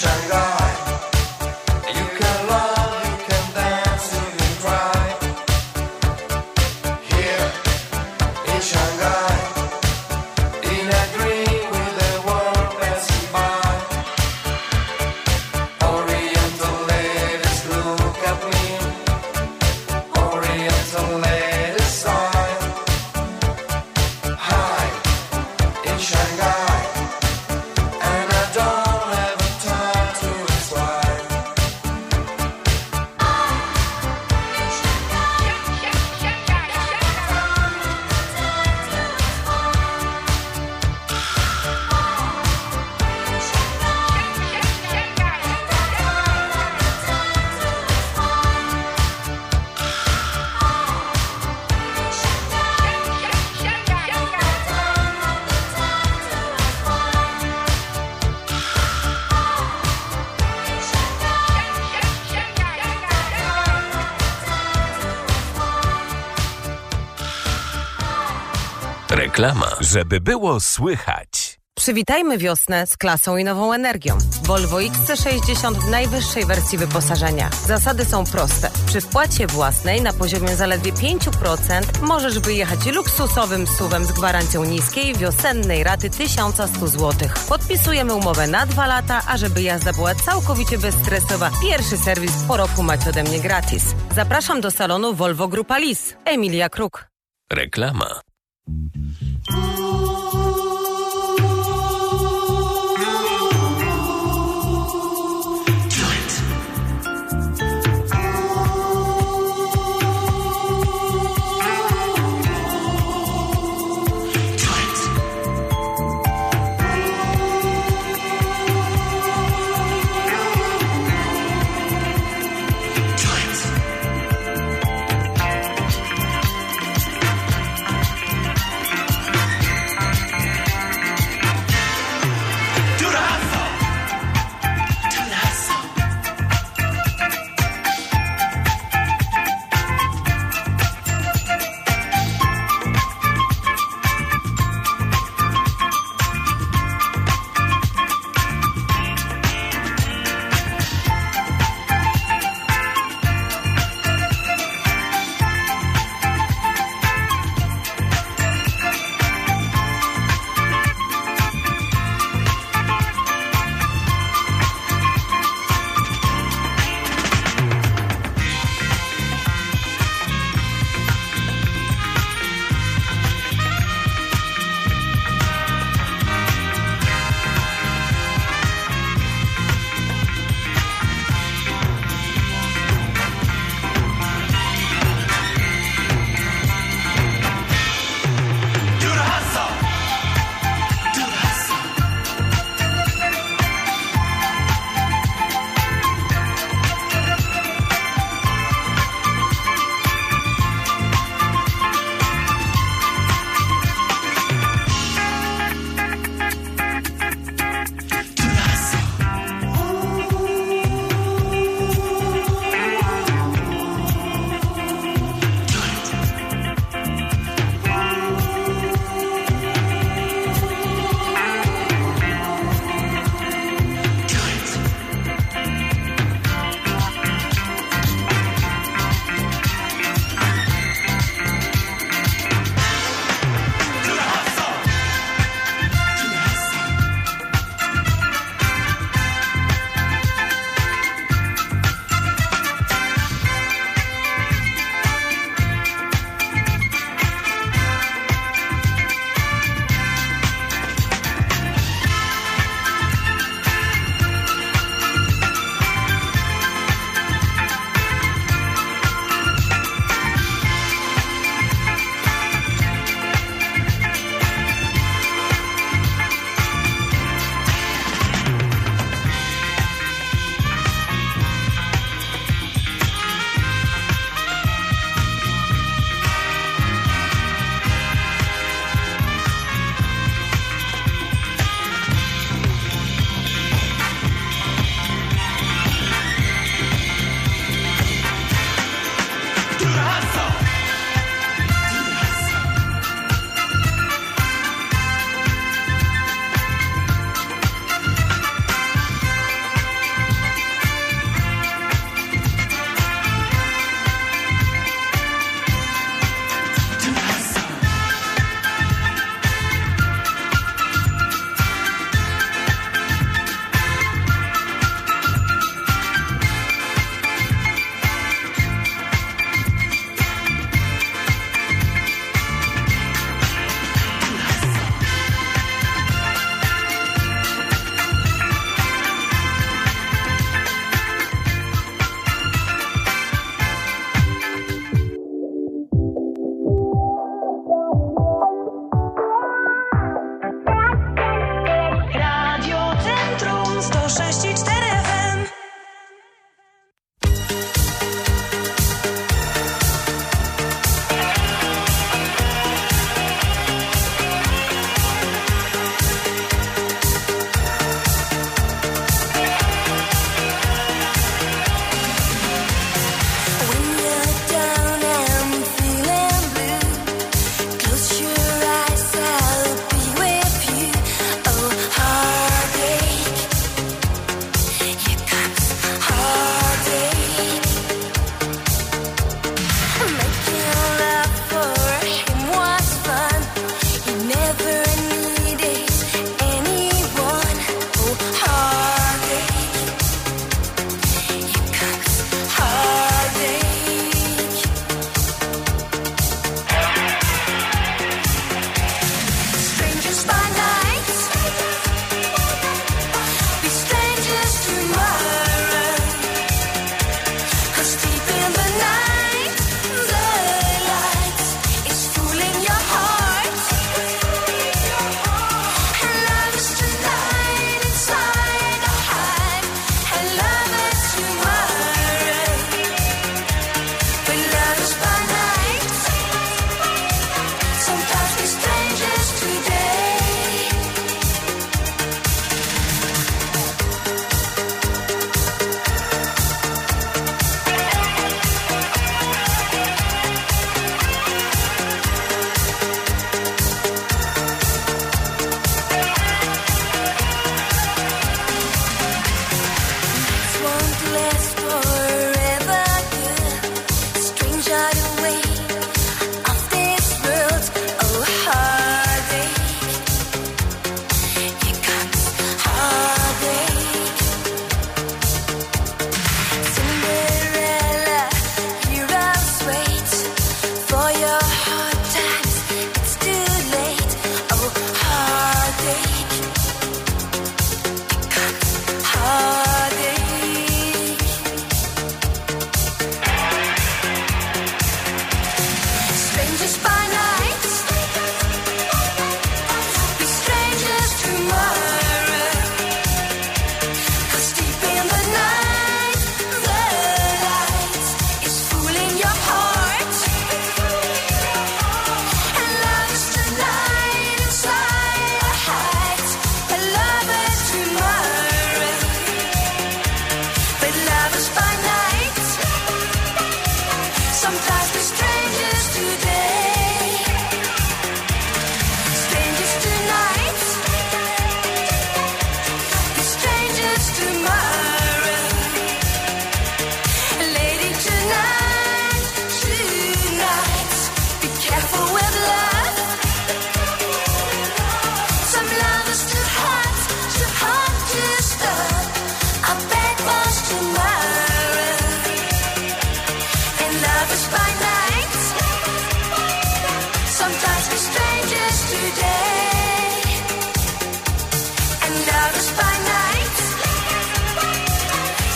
Shanghai. Reklama, żeby było słychać. Przywitajmy wiosnę z klasą i nową energią. Volvo XC60 w najwyższej wersji wyposażenia. Zasady są proste. Przy wpłacie własnej na poziomie zaledwie 5% możesz wyjechać luksusowym suwem z gwarancją niskiej wiosennej raty 1100 zł. Podpisujemy umowę na dwa lata, a żeby jazda była całkowicie bezstresowa, pierwszy serwis po roku macie ode mnie gratis. Zapraszam do salonu Volvo Grupa Lis. Emilia Kruk. Reklama. Ooh.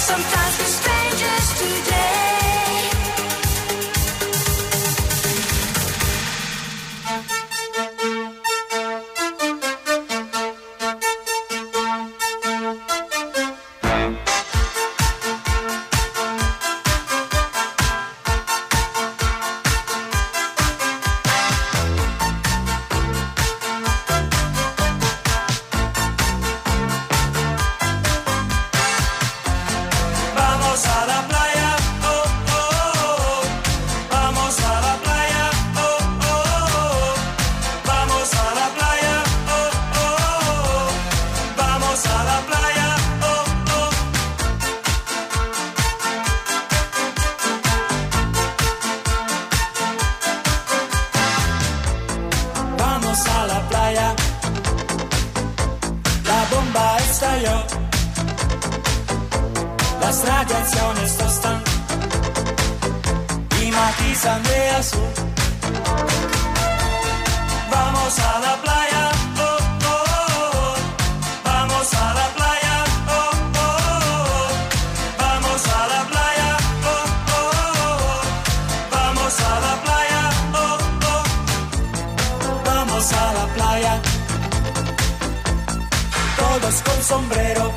sometimes. la playa. La bomba estalló. Las radiaciones tostan y matizan de azul. Vamos a la playa. sombrero.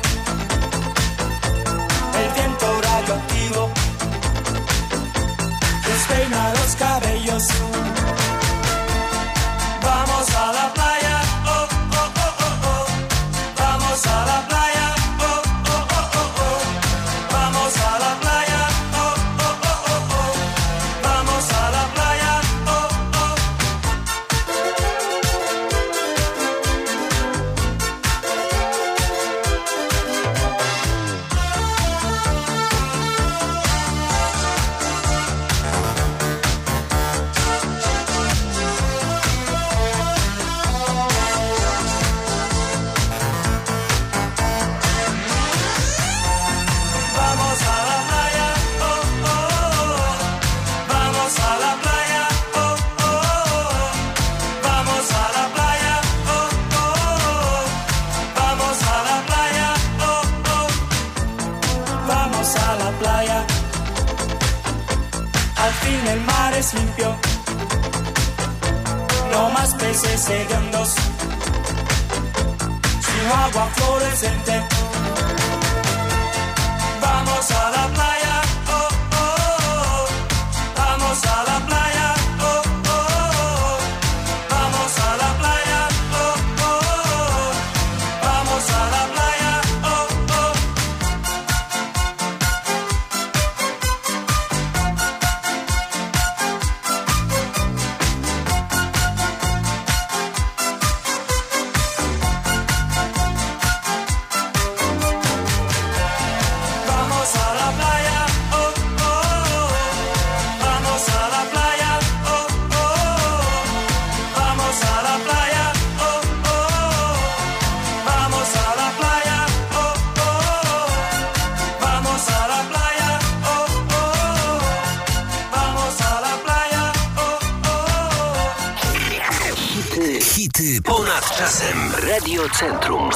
Radio Centrum.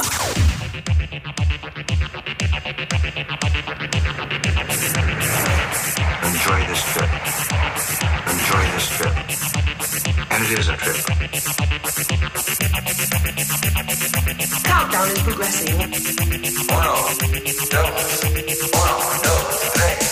Enjoy this trip. Enjoy this trip. And it is a trip. Countdown is progressing. Uno, dos, uno, dos, Hey.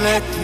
Let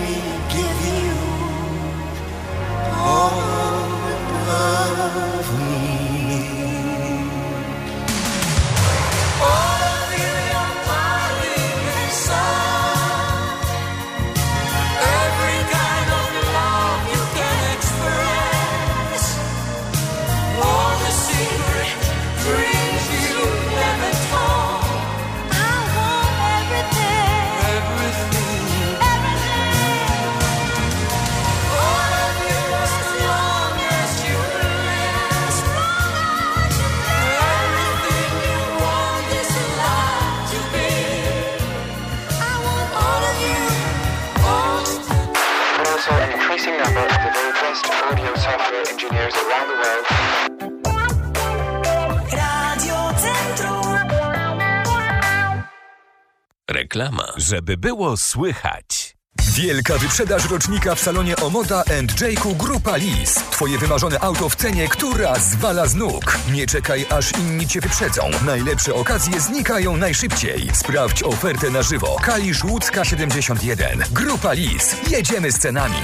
Reklama. Żeby było słychać. Wielka wyprzedaż rocznika w salonie Omoda Jake'u Grupa Lis. Twoje wymarzone auto w cenie, która zwala z nóg. Nie czekaj, aż inni cię wyprzedzą. Najlepsze okazje znikają najszybciej. Sprawdź ofertę na żywo. Kalisz Łódzka 71. Grupa Lis. Jedziemy z cenami.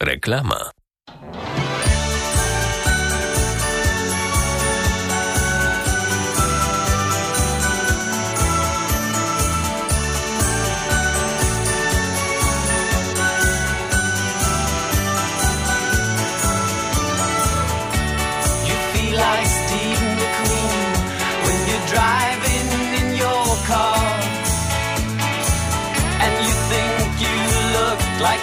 Reklama.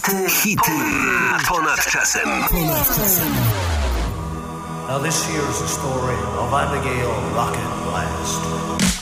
Hity, hity, ponad czasem. Now this here's a story of Abigail Rocket Blast.